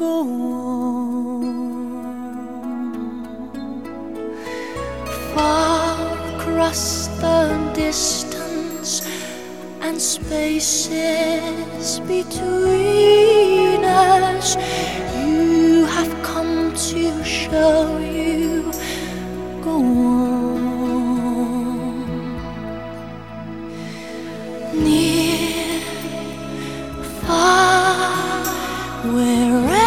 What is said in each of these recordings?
go on. Far across the distance and spaces between us, you have come to show you go on. Near, far, wherever.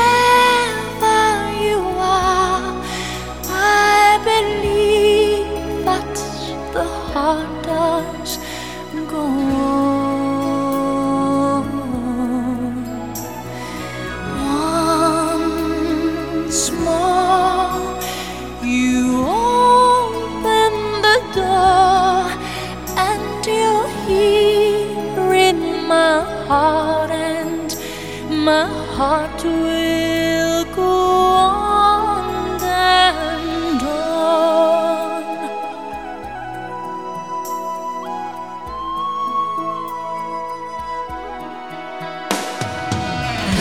My heart will go on and on.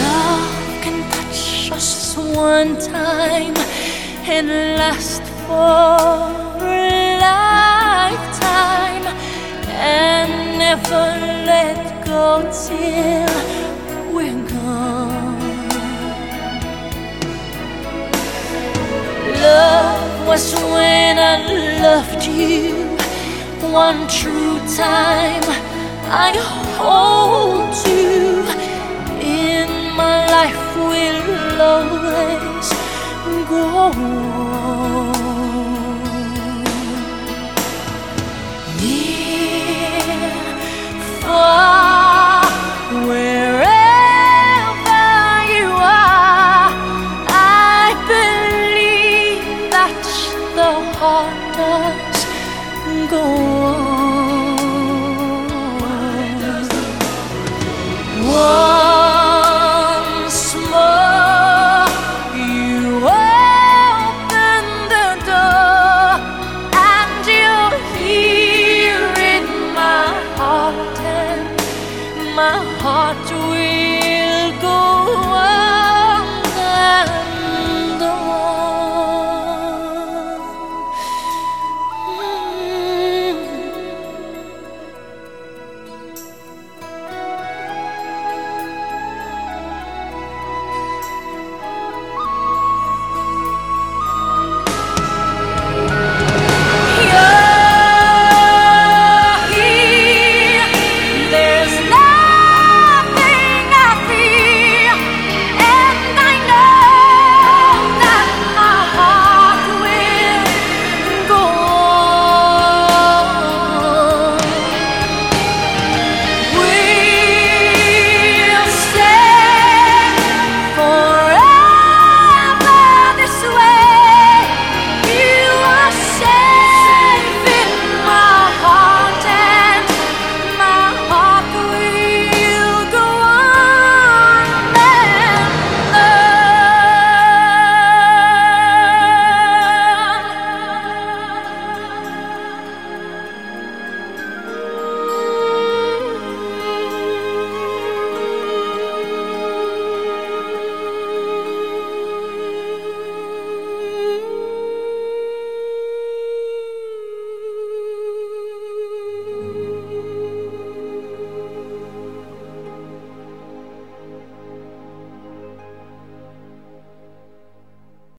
Love can touch us one time and last for a lifetime and never let go till we're gone. Love was when I loved you one true time. I hold you in my life will always go on. My